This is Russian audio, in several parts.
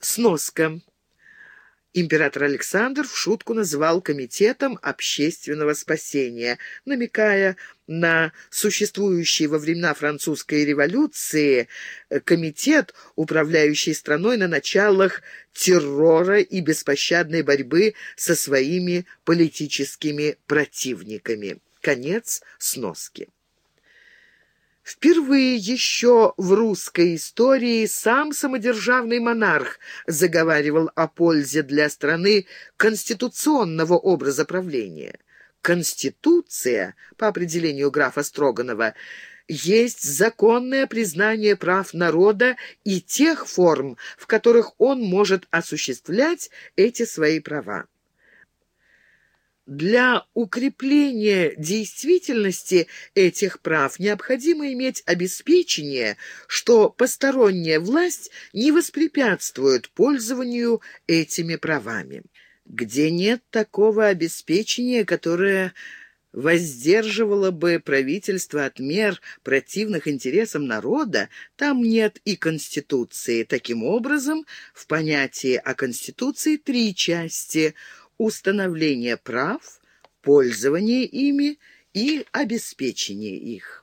Сноска. Император Александр в шутку называл комитетом общественного спасения, намекая на существующий во времена французской революции э, комитет, управляющий страной на началах террора и беспощадной борьбы со своими политическими противниками. Конец сноски. Впервые еще в русской истории сам самодержавный монарх заговаривал о пользе для страны конституционного образа правления. Конституция, по определению графа Строганова, есть законное признание прав народа и тех форм, в которых он может осуществлять эти свои права. Для укрепления действительности этих прав необходимо иметь обеспечение, что посторонняя власть не воспрепятствует пользованию этими правами. Где нет такого обеспечения, которое воздерживало бы правительство от мер, противных интересам народа, там нет и Конституции. Таким образом, в понятии о Конституции три части – установление прав, пользование ими и обеспечение их.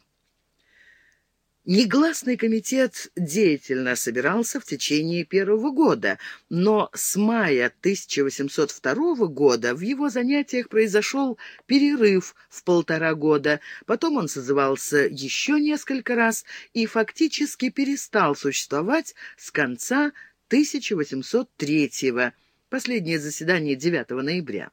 Негласный комитет деятельно собирался в течение первого года, но с мая 1802 года в его занятиях произошел перерыв в полтора года, потом он созывался еще несколько раз и фактически перестал существовать с конца 1803 года последнее заседание 9 ноября.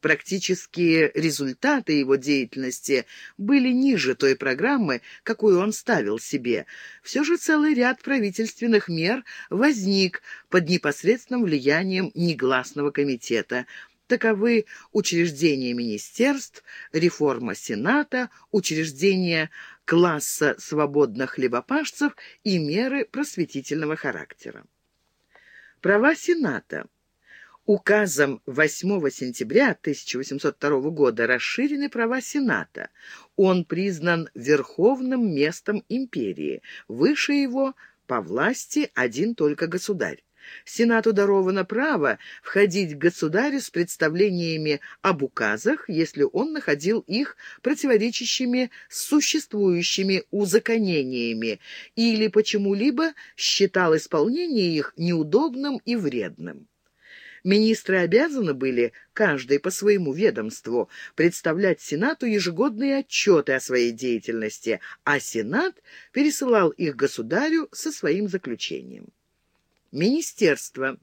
Практические результаты его деятельности были ниже той программы, какую он ставил себе. Все же целый ряд правительственных мер возник под непосредственным влиянием негласного комитета. Таковы учреждение министерств, реформа Сената, учреждение класса свободных хлебопашцев и меры просветительного характера. Права Сената – Указом 8 сентября 1802 года расширены права Сената. Он признан верховным местом империи. Выше его по власти один только государь. Сенату даровано право входить к государю с представлениями об указах, если он находил их противоречащими с существующими узаконениями или почему-либо считал исполнение их неудобным и вредным. Министры обязаны были, каждый по своему ведомству, представлять Сенату ежегодные отчеты о своей деятельности, а Сенат пересылал их государю со своим заключением. Министерство.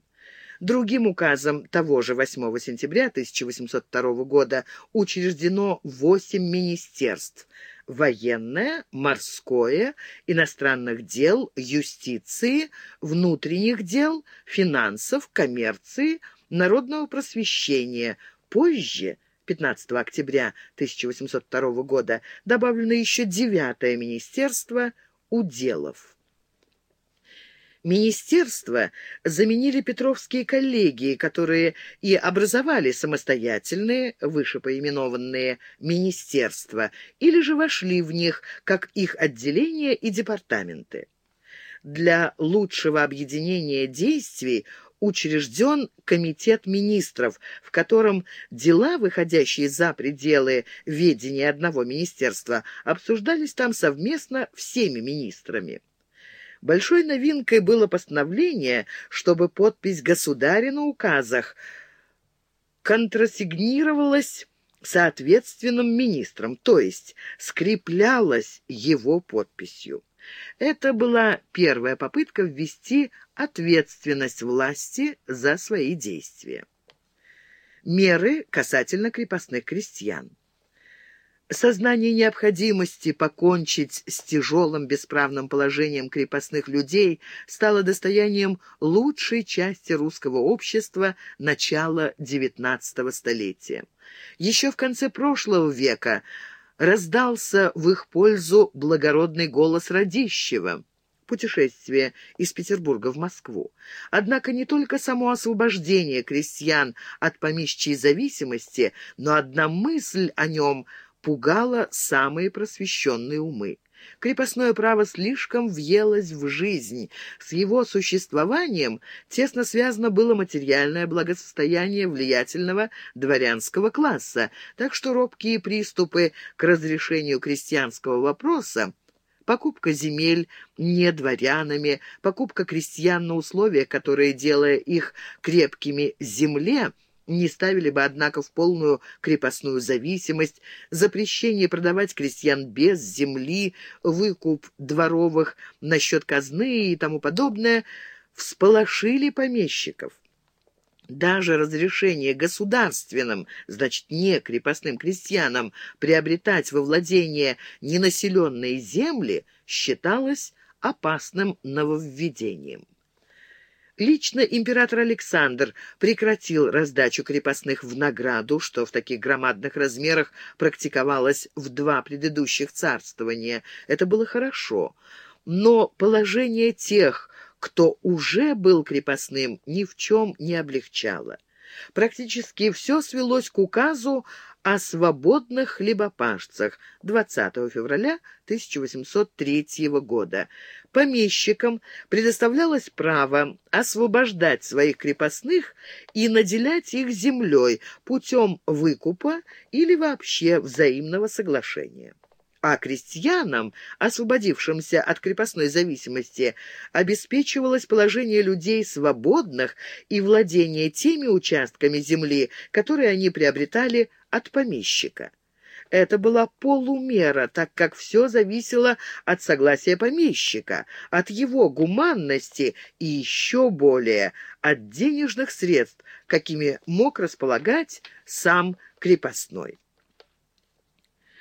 Другим указом того же 8 сентября 1802 года учреждено восемь министерств – военное, морское, иностранных дел, юстиции, внутренних дел, финансов, коммерции, народного просвещения. Позже, 15 октября 1802 года, добавлено еще девятое министерство уделов. Министерства заменили Петровские коллегии, которые и образовали самостоятельные, вышепоименованные министерства, или же вошли в них, как их отделения и департаменты. Для лучшего объединения действий учрежден Комитет министров, в котором дела, выходящие за пределы ведения одного министерства, обсуждались там совместно всеми министрами. Большой новинкой было постановление, чтобы подпись государя на указах контрасигнировалась соответственным министром, то есть скреплялась его подписью. Это была первая попытка ввести ответственность власти за свои действия. Меры касательно крепостных крестьян. Сознание необходимости покончить с тяжелым бесправным положением крепостных людей стало достоянием лучшей части русского общества начала XIX столетия. Еще в конце прошлого века раздался в их пользу благородный голос Радищева путешествие из Петербурга в Москву. Однако не только само освобождение крестьян от помещичьей зависимости, но одна мысль о нем – пугало самые просвещенные умы. Крепостное право слишком въелось в жизнь. С его существованием тесно связано было материальное благосостояние влиятельного дворянского класса, так что робкие приступы к разрешению крестьянского вопроса покупка земель не дворянами, покупка крестьян на условиях, которые, делая их крепкими земле, не ставили бы, однако, в полную крепостную зависимость, запрещение продавать крестьян без земли, выкуп дворовых на счет казны и тому подобное, всполошили помещиков. Даже разрешение государственным, значит, не крепостным крестьянам, приобретать во владение ненаселенные земли считалось опасным нововведением. Лично император Александр прекратил раздачу крепостных в награду, что в таких громадных размерах практиковалось в два предыдущих царствования. Это было хорошо. Но положение тех, кто уже был крепостным, ни в чем не облегчало. Практически все свелось к указу о свободных хлебопашцах 20 февраля 1803 года. Помещикам предоставлялось право освобождать своих крепостных и наделять их землей путем выкупа или вообще взаимного соглашения а крестьянам, освободившимся от крепостной зависимости, обеспечивалось положение людей свободных и владение теми участками земли, которые они приобретали от помещика. Это была полумера, так как все зависело от согласия помещика, от его гуманности и еще более от денежных средств, какими мог располагать сам крепостной.